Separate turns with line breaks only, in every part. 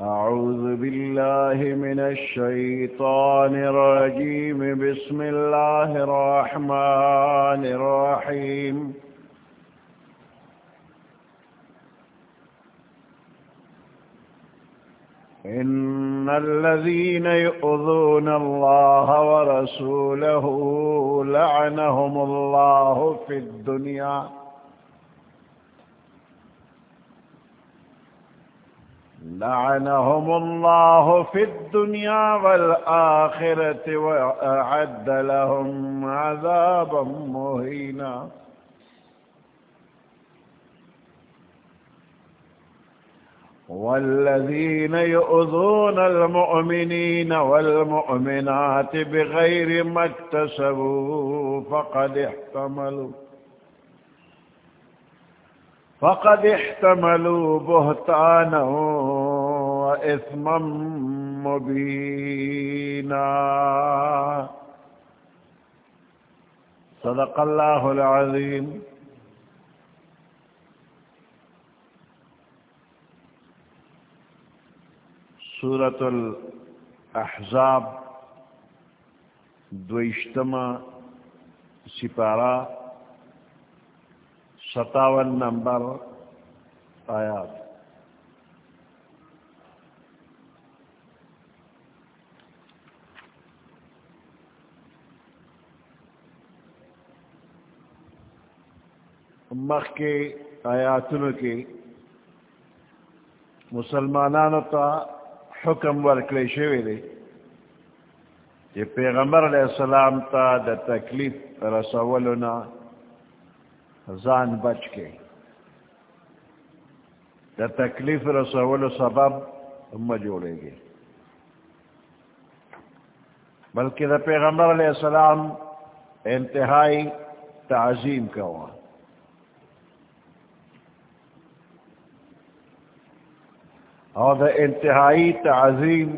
أعوذ بالله من الشيطان الرجيم. بسم الله الرحمن الرحيم. إن الذين يؤذون الله ورسوله لعنهم الله في الدنيا. لعنهم الله في الدنيا والآخرة وأعد لهم عذابا مهينا. والذين يؤذون المؤمنين والمؤمنات بغير ما اكتسبوا فقد احتملوا فقد احتملوا بهتانا وإثما مبينا. صدق الله العظيم. سورة الأحزاب دوشتما سپارہ ستاون نمبر آیات. مخ کے آیاتن کے مسلمانانو تا حکم ورکلے دے یہ پیغمبر علیہ السلام تا دا تکلیف رسولنا زان بچ کے دا تکلیف رسول سبب ام جوڑے گی بلکہ دا پیغمبر علیہ السلام انتہائی تعظیم کا ہوا اور دا انتہائی تعظیم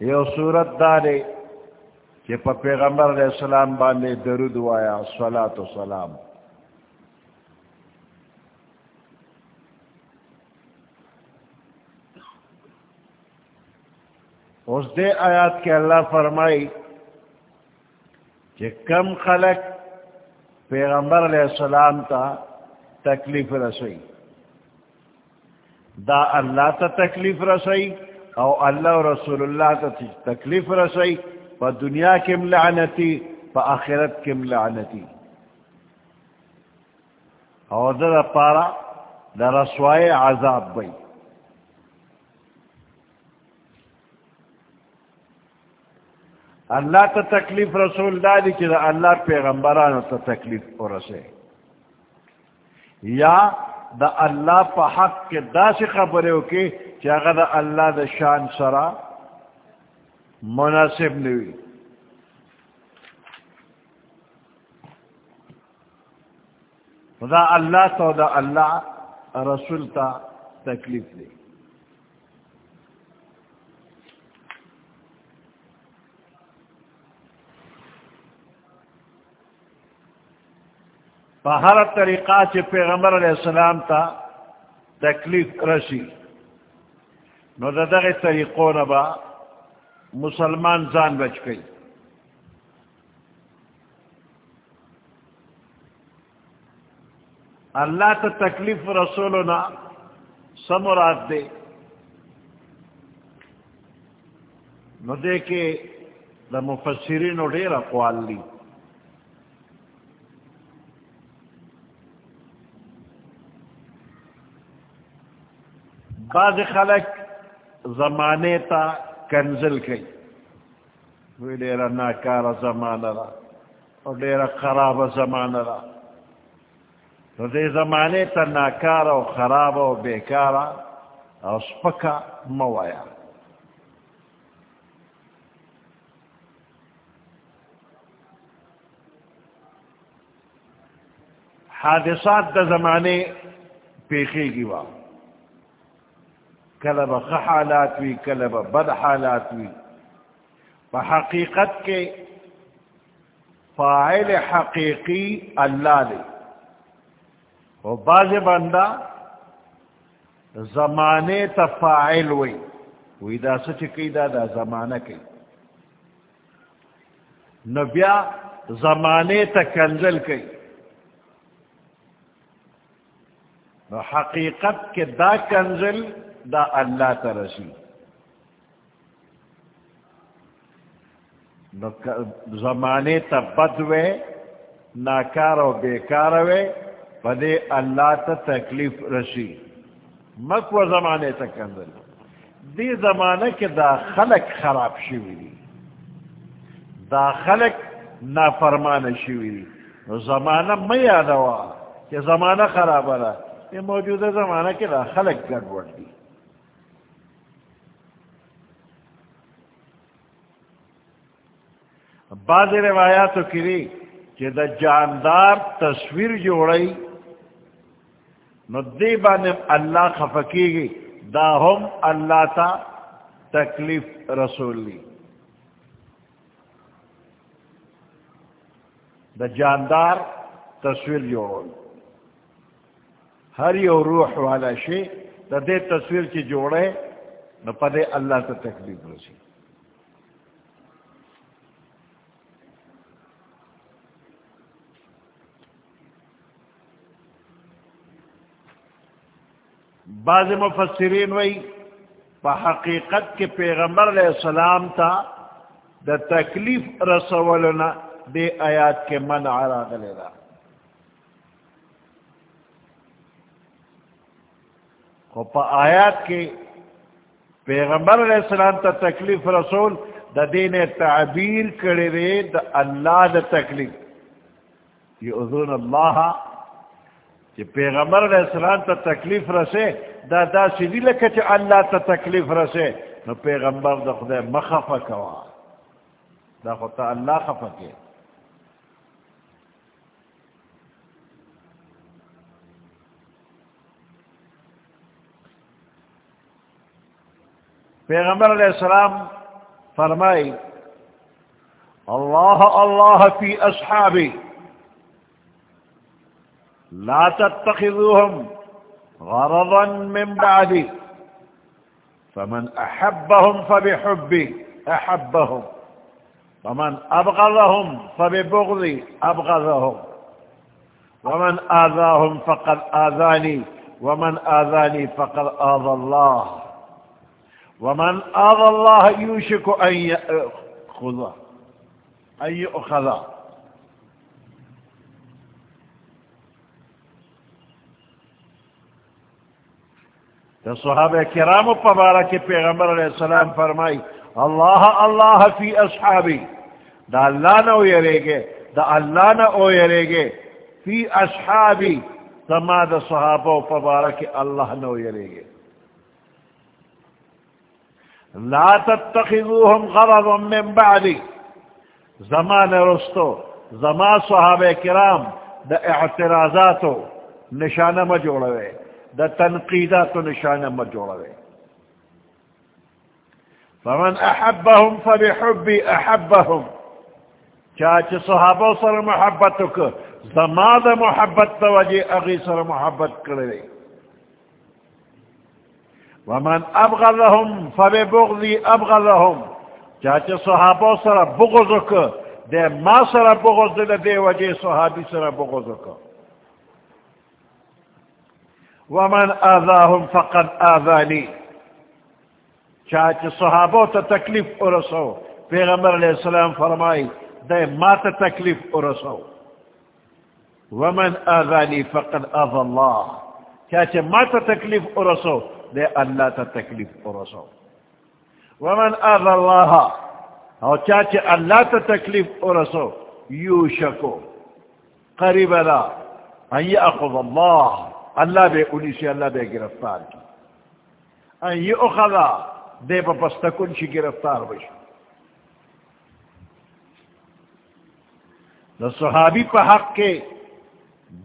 یہ صورت دارے کہ پا پیغمبر علیہ السلام باندے درود وایا صلاة و سلام۔ اس دے آیات کے اللہ فرمائی کہ کم خلق پیغمبر علیہ السلام تا تکلیف رسوئی دا اللہ تا تکلیف رسوئی او اللہ رسول اللہ تا تکلیف رسوئی پا دنیا کم لعنتی، پا آخرت کم لعنتی۔ اور در پارا در رسوائے عذاب بئی اللہ تا تکلیف رسول دادی کہ دا اللہ پیغمبران تا تکلیف رسے یا دا اللہ پا حق کے دا سے خبرے ہو کے اگر دا اللہ دا شان سرا مناسب نوی. دا اللہ تو دا اللہ رسول تا تکلیف دے. ہر طریقہ سے پیغمبر علیہ السلام تا تکلیف رسی نو دغه طریقوں نبا مسلمان زان بچ گئی اللہ تو تکلیف رسولنا سمرات دے نو دے کے دا مفسرین ڈیر اقوال لی بعض خلق زمانے تا کنزل کئی. وی ڈیرا ناکارا زمانہ را اور ڈیرا خراب زمانہ را. تو دے زمانے تا ناکارا و خراب و بیکارا اور سپکا موایا. حادثات دا زمانے پیخی گی واؤ وہاں کلب حالات ہوئی کلب بد حالات ہوئی حقیقت کے فائل حقیقی اللہ دے وہ باز بندہ زمانے تفاعل وی۔ وی دا سچ کی دا دا زمانہ کی نبیا زمانے تا کنزل کی نو حقیقت کے دا کنزل دا اللہ تا زمانے تا بدوے ناکار و بیکار وے، پدے اللہ تا تکلیف رسی. مکو زمانے تک اندر دی زمانہ کے دا خلق خراب شوی دی. دا خلق نافرمان شوی دی. زمانہ میں یاد ہوا کہ زمانہ خراب رہا یہ موجودہ زمانہ کے دا خلق گڑبڑ دی. بعض روایات کی کہ دا جاندار تصویر جوڑی نو دی بانی اللہ خفکی گی دا ہم اللہ تا تکلیف رسول لی دا جاندار تصویر جوڑ ہر یو روح والا شی دا دے تصویر کی جوڑے نو پدے اللہ تا تکلیف رسی بعض مفسرین وئی پا حقیقت کے پیغمبر علیہ السلام تا دا تکلیف رسولنا دے آیات کے من آرا گلے دا خو پا آیات کے پیغمبر علیہ السلام تا تکلیف رسول دا دین تعبیر کرے دے دا اللہ دا تکلیف. یہ اذون اللہ کہ پیغمبر علیہ السلام تا تکلیف رسے دا دا سیدی لکا چا اللہ تا تکلیف رسے نو پیغمبر دا خدا مخفا کوا دا خدا اللہ خفا کے پیغمبر علیہ السلام فرمائی اللہ اللہ فی اصحابی. لا تتخذوهم غرضا من بعدي. فمن أحبهم فبحبي. أحبهم. ومن أبغضهم فببغضي أبغضهم. ومن آذاهم فقد آذاني. ومن آذاني فقد آذى الله. ومن آذى الله يوشك أن يأخذ أن يؤخذ تو صحابہ کرام پبارا کے پیغمبر علیہ السلام فرمائی اللہ اللہ فی اصحابی. دا اللہ نہ اویرے گے دا اللہ نہ اویرے گے فی اصحابی. تما دا صحابہ پبارا کے اللہ نہ اویرے گے لا تتخذوهم غرضا من بعدی. زمان رستو زمان صحابہ کرام دا اعتراضاتو نشانہ مجوڑوے دا تنقیدات و نشانہ مت جوڑے فمن احبهم فبحبی احبهم چاچ صحابہ سر محبت کو زماد محبت توجہ اغی سر محبت کرے ومن ابغضهم فببغضی ابغضهم چاچ صحابہ سر بغض کو دے ما سر بغض دے وجہ صحابی سر بغض کو ومن آذاهم فقد آذاني. چاچ صحابو تا تکلیف ارسو. پیغمبر علیہ السلام فرمائی، دے ما تا تکلیف ارسو. ومن آذانی فقد آذ اللہ چاچ ما تا تکلیف ارسو، دے اللہ تا تکلیف ارسو. ومن آذ اللہ او چاچ اللہ تا تکلیف ارسو. یوشکو. قریب دا ان یأخذ اللہ. اللہ بے انہی سے اللہ بے گرفتار کی۔ این یہ اخذا، دے پا پستکن چی گرفتار بشو دا صحابی پا حق کے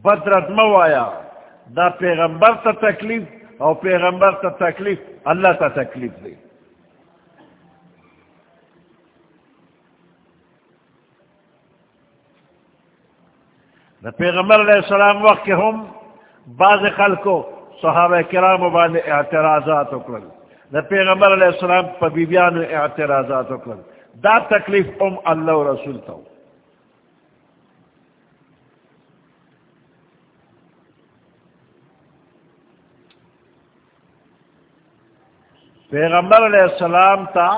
بدرت موایا دا پیغمبر تا تکلیف او پیغمبر تا تکلیف اللہ تا تکلیف دے۔ دا پیغمبر علیہ السلام وقت کے ہم بعض خلقو صحابہ کرام بان اعتراضات اکرل دا پیغمبر علیہ السلام پا بیبیان اعتراضات اکرل دا تکلیف ام اللہ و رسول تاو پیغمبر علیہ السلام تا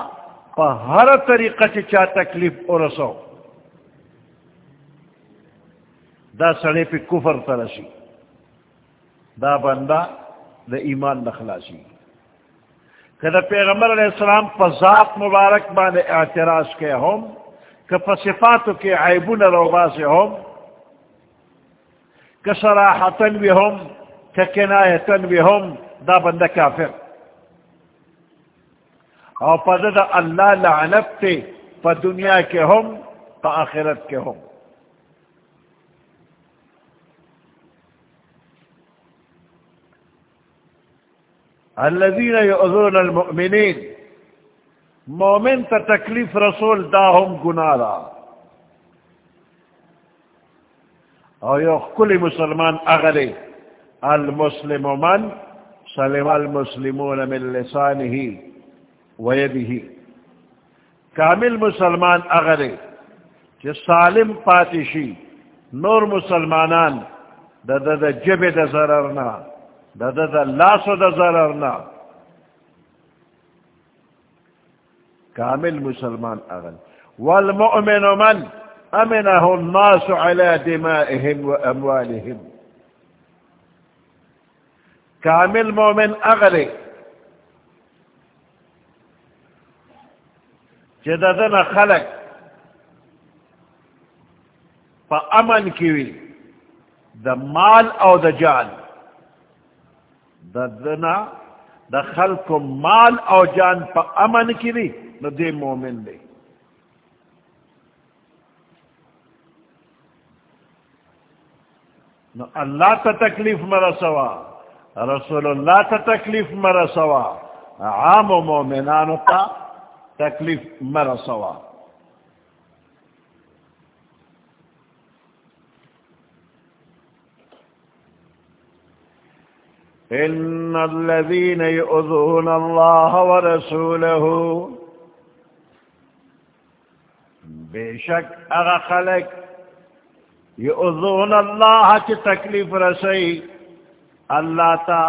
پا ہر طریقہ چا تکلیف ارسو دا سڑے پہ کفر ترسی دا بندہ دا ایمان نخلاسی کہ پیغمبر علیہ السلام پا ذات مبارک بانے اعتراض کے ہم کہ پا صفاتو کے عیبون روبا سے ہم کہ صراحتن بھی ہم کہ کنایتن بھی ہم دا بندہ کافر. اور پا دا اللہ لعنت تے پا دنیا کے ہم پا آخرت کے ہم الذين يؤذون المؤمنين. مومن تا تکلیف رسول، دا هم گنارا او یو کل مسلمان اغلی المسلم من سلم المسلمون من لسانه ويده. کامل مسلمان اغلی چه سالم پاتشی نور مسلمانان دا دا دا جب دا ضررنا دا دا دا لاسو دا ضررنا کامل مسلمان اغل. والمؤمن من امنه الناس على دمائهم واموالهم کامل مومن اغل جددنا خلق. فا امن کیوی. دا مال او دا جان دنا دا خلق مال او جان پا امن کی دی، نو دے مومن دے نو اللہ تا تکلیف مرا سوا رسول اللہ تا تکلیف مرا سوا عام و مومنانو تا تکلیف مرا سوا ان الذين يؤذون الله ورسوله بے شک اغا خلق يؤذون الله کی تکلیف رسی تا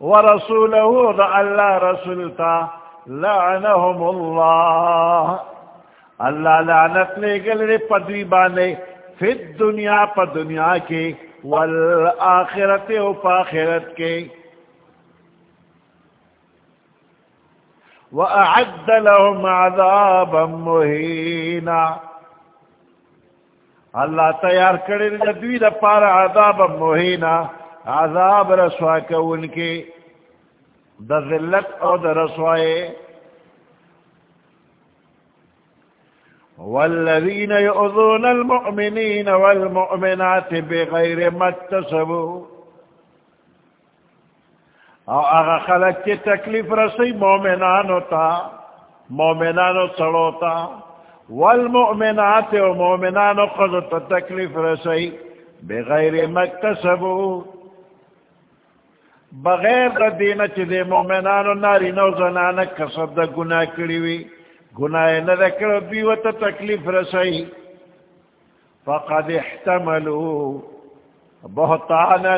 ورسوله دا اللہ رسول تا لعنهم الله اللہ لعنت لے گلے پدوی بانے فی الدنیا پا دنیا کے والآخرت او پاخرت کے۔ وأعد لهم عذابا مهينا۔ اللہ تیار کرے دوی دا پارا عذاب مہینہ عذاب رسوا کون کے۔ دا ذلت او دا رسوائے۔ والذين يؤذون المؤمنين والمؤمنات بغير ما اكتسبوا او اغا خلق کی تکلیف رسی مومنانو تا مومنانو سڑو تا والمؤمنات و مومنانو خضو تا تکلیف رسی بغیر مکتسبو بغیر دا دینا چی دے مومنانو ناری نو زنانک کسب دا گناہ کریوی گناہ نہ بیوت تکلیف رسائی۔ فقد احتملو۔ بہتانا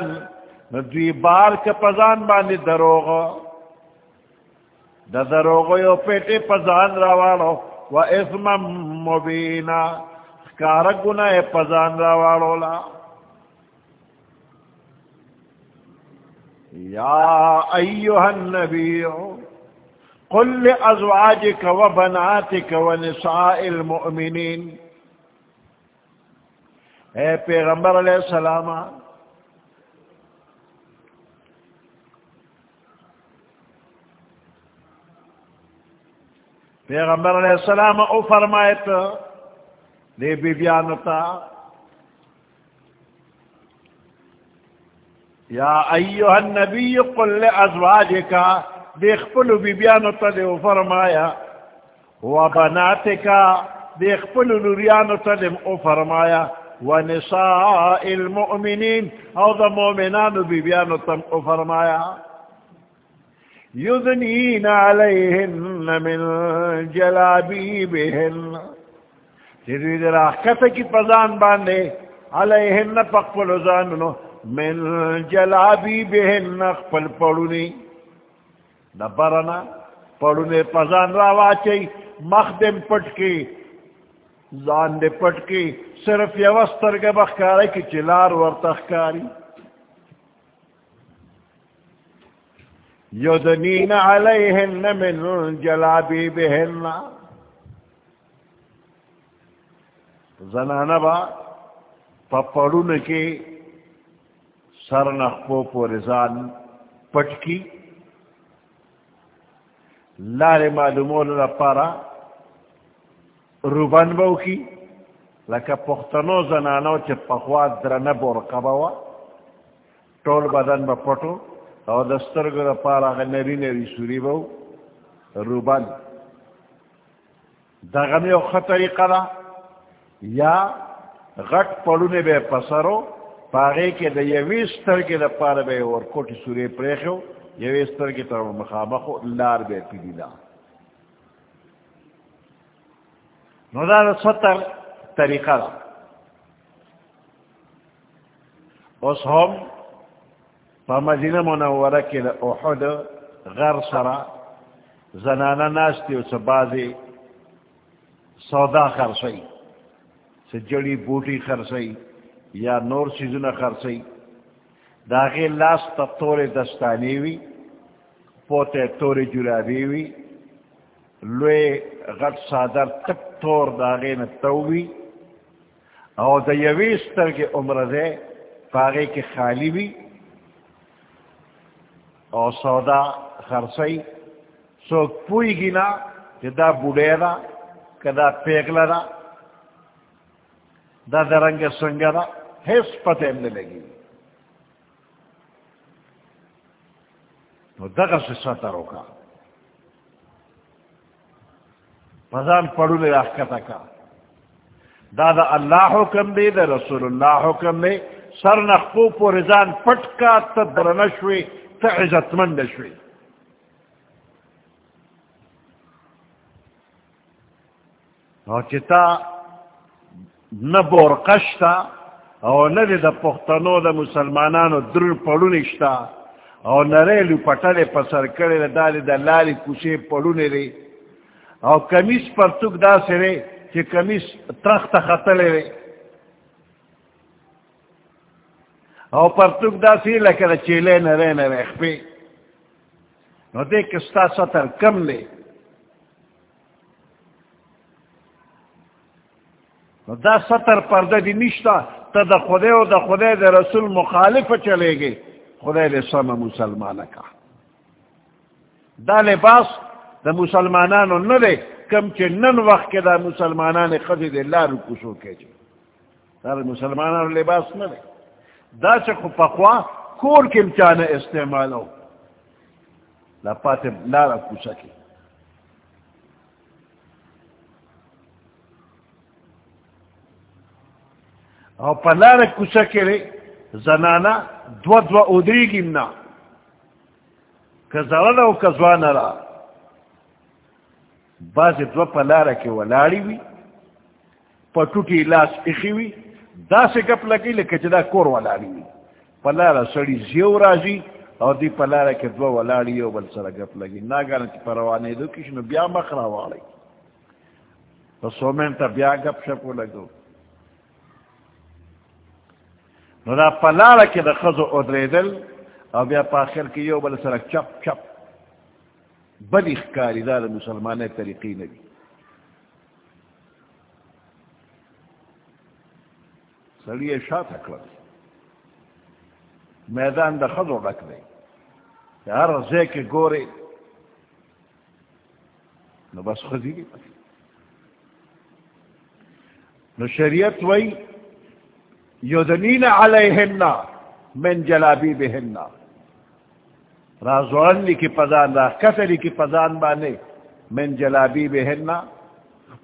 دوی بار کے پزان باندی دروغ دا دروغ یو پیٹے پزان روالو و اثم مبینا۔ کارک گناہ پزان روالو لا یا ایوہ النبیو۔ قل لأزواجك وبناتك ونساء المؤمنين. اے پیغمبر علیہ السلام، پیغمبر علیہ السلام او فرمائے تو لے بی بیانتا یا ایوہ النبی قل لأزواجك دیکھ پلو بی بیانو تا دے فرمایا و بنات کا دیکھ پلو نوریانو تا دے او فرمایا ونساء المؤمنين او دا مؤمنان ببیانو تم فرمایا یذنین علیہن من جلابیبہن تیروی در آخت کی پزان باندے علیہن پقفل زاننو من جلابیبہن اقفل پڑونی نبرنا پڑونے پزان راوا چاہی مخدم پٹکی زان دے پٹکی، صرف یوستر کے بخکارے کی چلار ورتخکاری یدنین علیہن من جلابی بہن. زنانا با پپڑون کی سر نخپو پو رزان پٹکی. لار معلومون را پارا روبن بو کی لکه پختنو زنانو چې پخوا درنه بورقه بوا ټول بدن به پټو او د سترګو لپاره هغه نری نری سوري به روبن. دغه یو ښه طریقه ده، یا غټ پړونه به پسرو پاغې کې د یوې سترګې لپاره به ورکوټي سوري پرېښو یو یوې سترګې ته مخامخ لار به پیډیلا نو دا ستر طریقہ دا. اس ہم پا مدینہ منورہ کی دا احد غر سرا زنانا ناستی و سبازی سودا خرسئی سے جڑی بوٹی خرسئی یا نور سیزن خرسئی داغی لاس تا تور دستانی وی پوتے تور جرابی وی لوے غٹ صادر تک تور داغی نتوی او د یوی کے عمر دے پاگے کے خالی بھی او سودا خرسئی سو پوئی گنا کہ دا بوڑے دا کہ دا دا دا درنگ سنگ دا حس پتے میں لگی تو دغه سے ستا روکا پزان پڑو لے راکتا کا دا دا اللہ حکم دے دا رسول اللہ حکم دے سر نخپو پو رزان پٹکا تا درنشوی تا عزت مند شوی او چتا نبور قشتا او ندی دا پختنو دا مسلمانانو در پڑو نشتا او نریلو پٹلے پسر کرے دا دالی دا لالی کسے پڑو نرے او کمیس پر تک دا سرے کہ کمیس تخت خطلے رے او پر پرتوک دا سی لکر چیلے نرے نرے خپے نو دے کستا سطر کم لے نو دا سطر پردہ دی نشتا تا دا خودے و دا خودے دا رسول مخالف چلے گے خودے دے سم مسلمان کا دا لباس دا مسلمانانو ندے کم چ نن وقت کے دا مسلمانان خزی دے لارو کسو کے چے دا مسلمانان لباس نہ دے دا چ خو پخوا کور کم چانے استعمال ہو لا پاتے لارا کسا کی او پلار کسا کے لے زنانا دو دو ادری گمنا کزرنا و کزوانا را. باز دو پلارا کے ولاڑی وی پٹوٹی لاس اخی وی دا سے گپ لگی لکه چې دا کور ولاړی وي پلارا سړی زیو راځي او دی پلارا کې دو ولاړی او بل سره گپ لگی ناګان چې پروانه دو کښ نو بیا مخ را واړی سومن ته بیا گپ شپ لګو نو دا پلارا کې د خزو او درېدل او بیا په اخر کې یو بل سره چپ چپ. بل اخکاری دا مسلمانه طریقې نه دي. سڑی شاہ تھکل میدان دا خزو ڈک دے ہر زے کے گورے نو بس خزی نو شریعت وئی یودنین علیہن من جلابی بہن رازوان لی کی پزان را کتری کی پزان بانے من جلابی بہن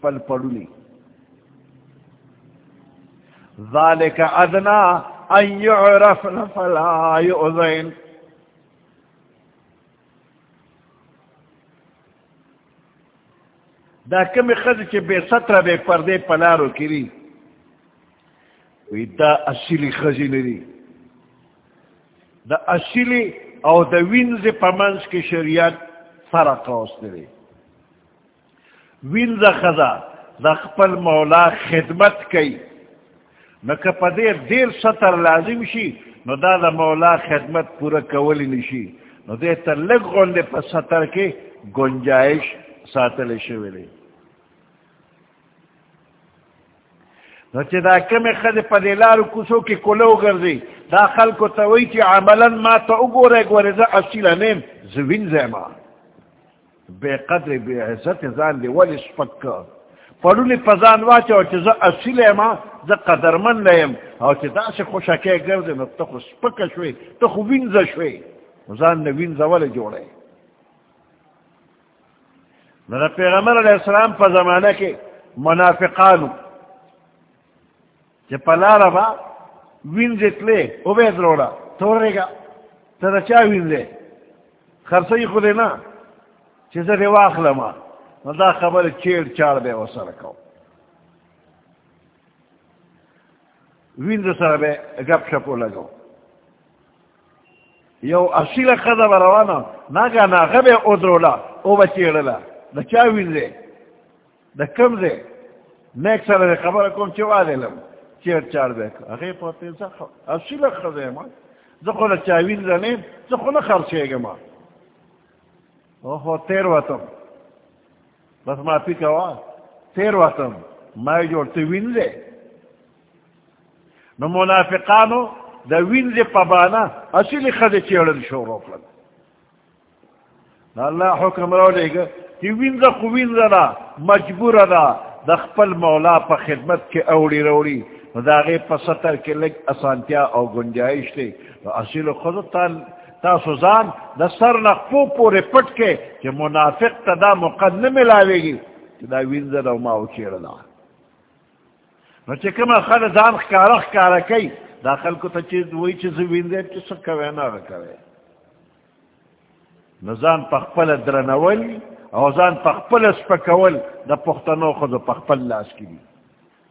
پل پڑونی. ذالک ادنا ان يعرفن فلا يؤذين دا کم خز چی بے ستر بے پردے پلارو کری وی دا اصیلی خزی نری دا اصیلی او دا وینز پمنس کی شریعت فرق ہوست نری وینز خزا دا خپل مولا خدمت کئی نکا پا دیر دیر ستر لازم شی نو دا دا مولا خدمت پورا کولی نشی نو دیر تا لگ غنده پا ستر کے گنجائش ساتل شویلی نو چی دا کمی خد پا دیلارو کسو کی کلو گردی دا خلکو تاوی چی عملا ما تا اگو رے گوری زا اصیلا نیم زوین زیما بے قدر بے عزت زان دی ولی سپکا پڑولی پزان واچا چی زا اصیلا ما زا قدرمن لیم او چی دا سی خوشاکی گردی نو تا خو سپکا شوی تا خو وینزا شوی زان نو وینزا ولی جوڑے نو پیغمبر علیہ السلام پا زمانہ کے منافقانو چه پلارا با وینزت لے او بید روڑا تورے گا تا چا وینزے خرسی خودے نا چه زر واخ لما دا خبر چیر چار بے و سر وینز سر بے گپ شپو لگو یو اصیل خدا بروانا ناگا ناگا بے ادرولا او با چیرلا دا چا وینزے دا کم زے نیک سر خبر کون چوا دے لما چیر چار بیک. اگه پاتی زخ اصیل خده ما. زخون چاوین زنیم زخون خرچه گه ما. اوه تیر واتم بس ما پی کوا تیر واتم ما جور تی وینزه نو منافقانو دا وینزه پبانا اصیل خده چیرن شورو کلن اللہ حکم رو لے گا کہ وینزا خو وینزا دا مجبور دا دا خپل مولا پا خدمت کے اوڑی روڑی داغے پستر کے لگ اسانتیا او گنجائش تے اصیل خود تان تا سوزان دا سر نقفو پورے پٹ کے کہ منافق تا دا مقدم ملاوے گی کہ دا وینزا دا ماو چیر دا نو چکم خل دان خکارا خکارا کئی داخل کو تا چیز وہی چیز وینزا چی سکا وینا رکھوے نزان پخپل درنول او زان پخپل سپکول دا پختنو خود پخپل لاس کی دی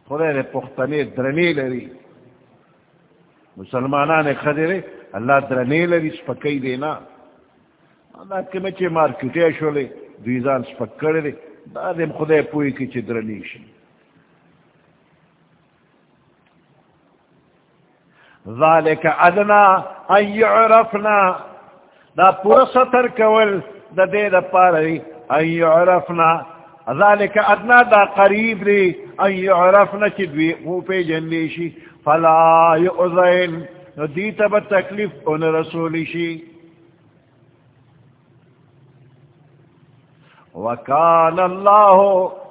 خدای دے پختنے درنی لری مسلمانان خدرے اللہ درنی لری سپکی دینا اللہ کمی چے مارکیٹے شولے دویزان سپکڑ دے دا دیم خدای پوئی کی چے درنی شن ذالک ادنا ان یعرفنا. دا پورا سطر کول دا دے دا پارا دی، ان یعرفنا. ذالک ادنا دا قریب دی ان یعرفنا چی دوی مو پی جنلی فلا یعظین دیتا با تکلیف ان رسولی شی وکان اللہ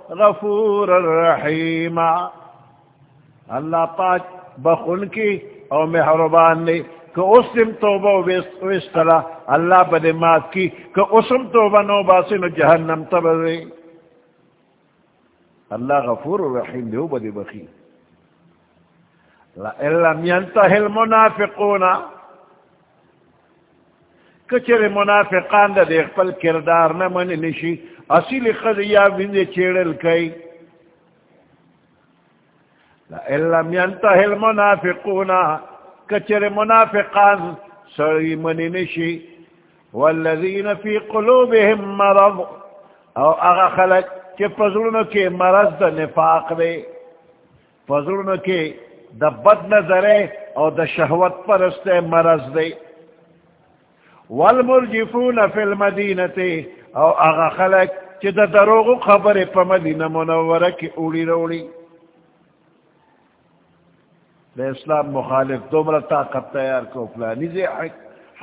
غفور الرحیم اللہ پاک بخن کی او محربان نے کہ اسم توبہ و استلا اللہ بدے مات کی کہ اسم توبہ نو باسن جہنم تبرے۔ اللہ غفور الرحیم دیو بدی بخی۔ لئلم ینتہ المنافقون کچر منافقان دا دیکھ پل کردار نمن نشی، اصیل خد یا بندے چیڑل کئی۔ لئلم ینتہ المنافقون کچر منافقان سری من نشی۔ والذین فی قلوبهم مرض۔ او اغا خلق کہ پزرون کے مرض دا نفاق دے پزرون کے دا بد نظرے او دا شہوت پرست مرض دے والمرجفون فی المدینتے او اغا خلق چی دا دروغ خبر پا مدینہ منورہ کی اوڑی روڑی دا اسلام مخالف دومرا طاقت تیار کو فلانی زی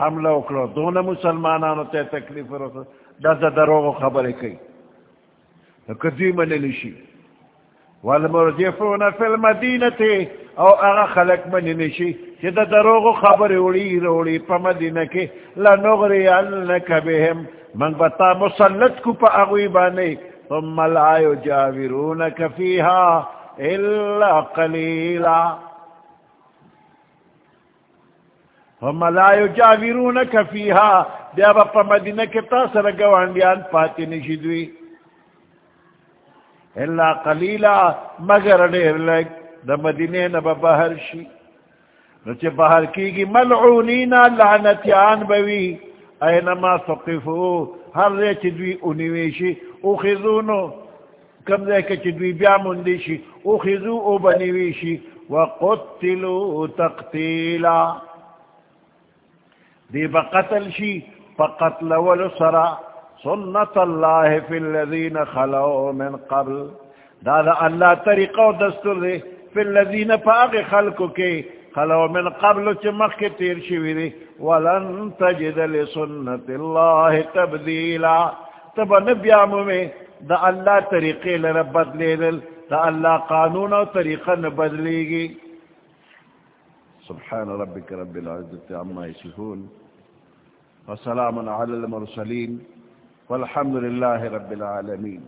حملہ اکڑو دون مسلمانانو تے تکلیف رکھو دا دا دروغ خبر کئی کدی منلی شی والمرجفون فی المدینه او اغه خلق منلی شی چه ده دروغ و خبر اوڑی روڑی پا مدینه کی لنغری علنک بهم، من بتا مسلط کو پا اغوی بانی ثم لا یجاورونک فیها الا قلیلا. ثم لا یجاورونک فیها دیابا پا مدینه کی تاثر گواندیان پاتی نشدوی دوی. اللہ قلیلا، مگر دیر لگ دا مدینہ نبا بہر شی نچے بہر کی گی ملعونین لعنتیان بوی اینما سقفو ہر رے چدوی انیویشی او خیزونو کم دے کے چدوی بیا مندیشی او خیزو او بنیویشی وقتلو تقتیلا. دی بقتل شی فقتل ولسرا سنت اللہ فی الذین خلو من قبل. دادا اللہ طریقہ و دستور دے فی الذین پاق خلقو کے خلو من قبل چمخ کے تیر شوی دے ولن تجد لسنت اللہ تبدیلا. تب نبیامو میں دا اللہ طریقے لربت لیدل دا اللہ قانون و طریقہ نبدلے گی. سبحان ربك رب العزة عما يصفون وسلام على المرسلين والحمد لله رب العالمين